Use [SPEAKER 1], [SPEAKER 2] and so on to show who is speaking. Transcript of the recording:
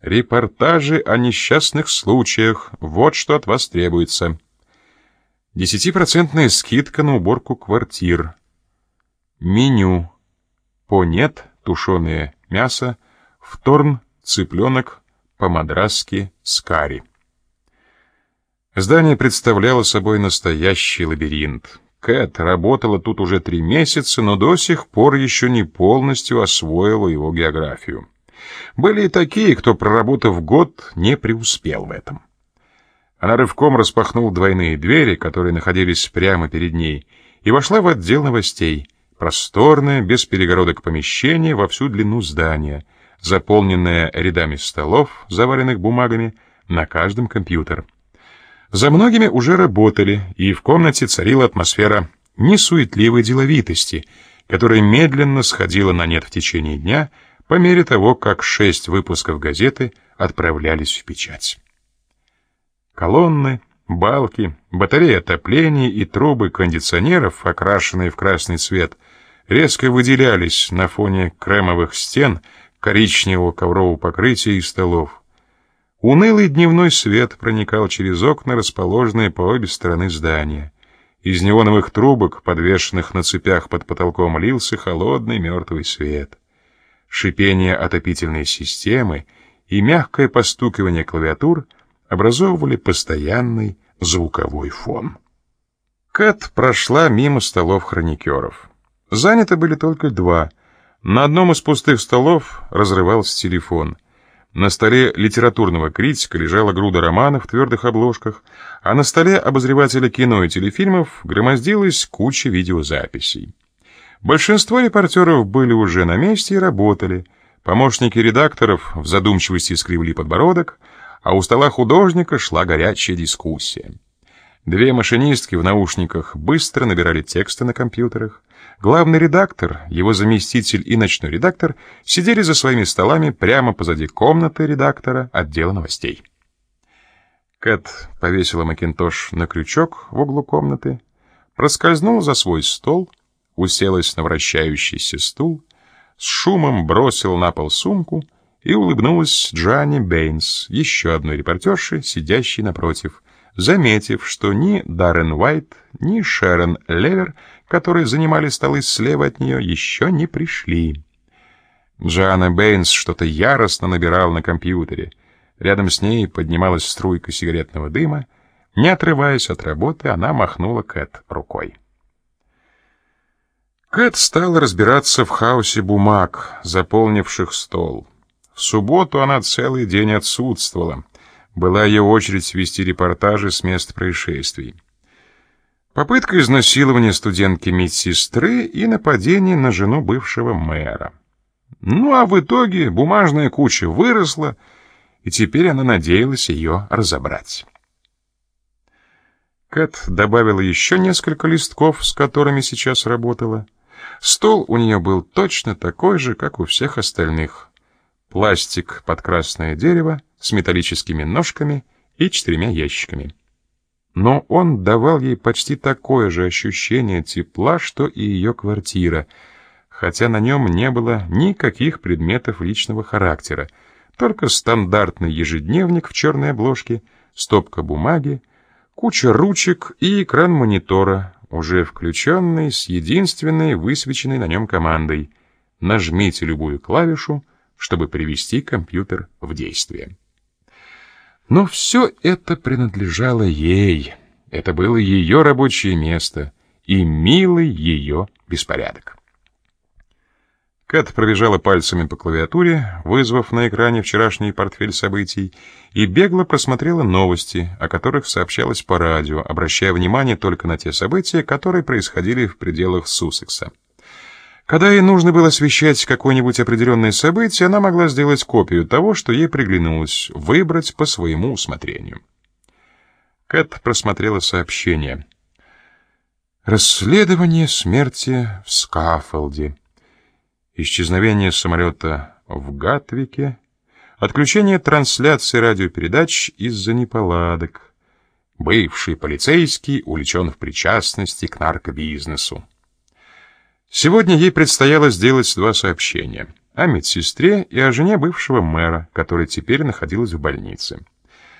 [SPEAKER 1] Репортажи о несчастных случаях. Вот что от вас требуется. Десятипроцентная скидка на уборку квартир. Меню. По нет тушеное мясо, вторн, цыпленок, по-мадрасски скари. Здание представляло собой настоящий лабиринт. Кэт работала тут уже три месяца, но до сих пор еще не полностью освоила его географию. Были и такие, кто, проработав год, не преуспел в этом. Она рывком распахнула двойные двери, которые находились прямо перед ней, и вошла в отдел новостей. Просторное, без перегородок помещение во всю длину здания, заполненное рядами столов, заваленных бумагами, на каждом компьютер. За многими уже работали, и в комнате царила атмосфера несуетливой деловитости, которая медленно сходила на нет в течение дня, по мере того, как шесть выпусков газеты отправлялись в печать. Колонны, балки, батареи отопления и трубы кондиционеров, окрашенные в красный цвет, резко выделялись на фоне кремовых стен, коричневого коврового покрытия и столов. Унылый дневной свет проникал через окна, расположенные по обе стороны здания. Из неоновых трубок, подвешенных на цепях под потолком, лился холодный мертвый свет шипение отопительной системы и мягкое постукивание клавиатур образовывали постоянный звуковой фон. Кэт прошла мимо столов хроникеров. Заняты были только два. На одном из пустых столов разрывался телефон. На столе литературного критика лежала груда романов в твердых обложках, а на столе обозревателя кино и телефильмов громоздилась куча видеозаписей. Большинство репортеров были уже на месте и работали. Помощники редакторов в задумчивости скривили подбородок, а у стола художника шла горячая дискуссия. Две машинистки в наушниках быстро набирали тексты на компьютерах. Главный редактор, его заместитель и ночной редактор сидели за своими столами прямо позади комнаты редактора отдела новостей. Кэт повесила макинтош на крючок в углу комнаты, проскользнула за свой стол уселась на вращающийся стул, с шумом бросила на пол сумку и улыбнулась Джанни Бэйнс, еще одной репортерше, сидящей напротив, заметив, что ни Даррен Уайт, ни Шерон Левер, которые занимали столы слева от нее, еще не пришли. Джанни Бэйнс что-то яростно набирала на компьютере. Рядом с ней поднималась струйка сигаретного дыма. Не отрываясь от работы, она махнула Кэт рукой. Кэт стала разбираться в хаосе бумаг, заполнивших стол. В субботу она целый день отсутствовала. Была ее очередь вести репортажи с мест происшествий. Попытка изнасилования студентки-медсестры и нападение на жену бывшего мэра. Ну а в итоге бумажная куча выросла, и теперь она надеялась ее разобрать. Кэт добавила еще несколько листков, с которыми сейчас работала. Стол у нее был точно такой же, как у всех остальных. Пластик под красное дерево с металлическими ножками и четырьмя ящиками. Но он давал ей почти такое же ощущение тепла, что и ее квартира, хотя на нем не было никаких предметов личного характера, только стандартный ежедневник в черной обложке, стопка бумаги, куча ручек и экран монитора, уже включенный с единственной высвеченной на нем командой «Нажмите любую клавишу, чтобы привести компьютер в действие». Но все это принадлежало ей. Это было ее рабочее место и милый ее беспорядок. Кэт пробежала пальцами по клавиатуре, вызвав на экране вчерашний портфель событий, и бегло просмотрела новости, о которых сообщалось по радио, обращая внимание только на те события, которые происходили в пределах Суссекса. Когда ей нужно было освещать какое-нибудь определенное событие, она могла сделать копию того, что ей приглянулось, выбрать по своему усмотрению. Кэт просмотрела сообщение. «Расследование смерти в Скафолде» исчезновение самолета в Гатвике, отключение трансляции радиопередач из-за неполадок. Бывший полицейский увлечен в причастности к наркобизнесу. Сегодня ей предстояло сделать два сообщения. о медсестре и о жене бывшего мэра, которая теперь находилась в больнице.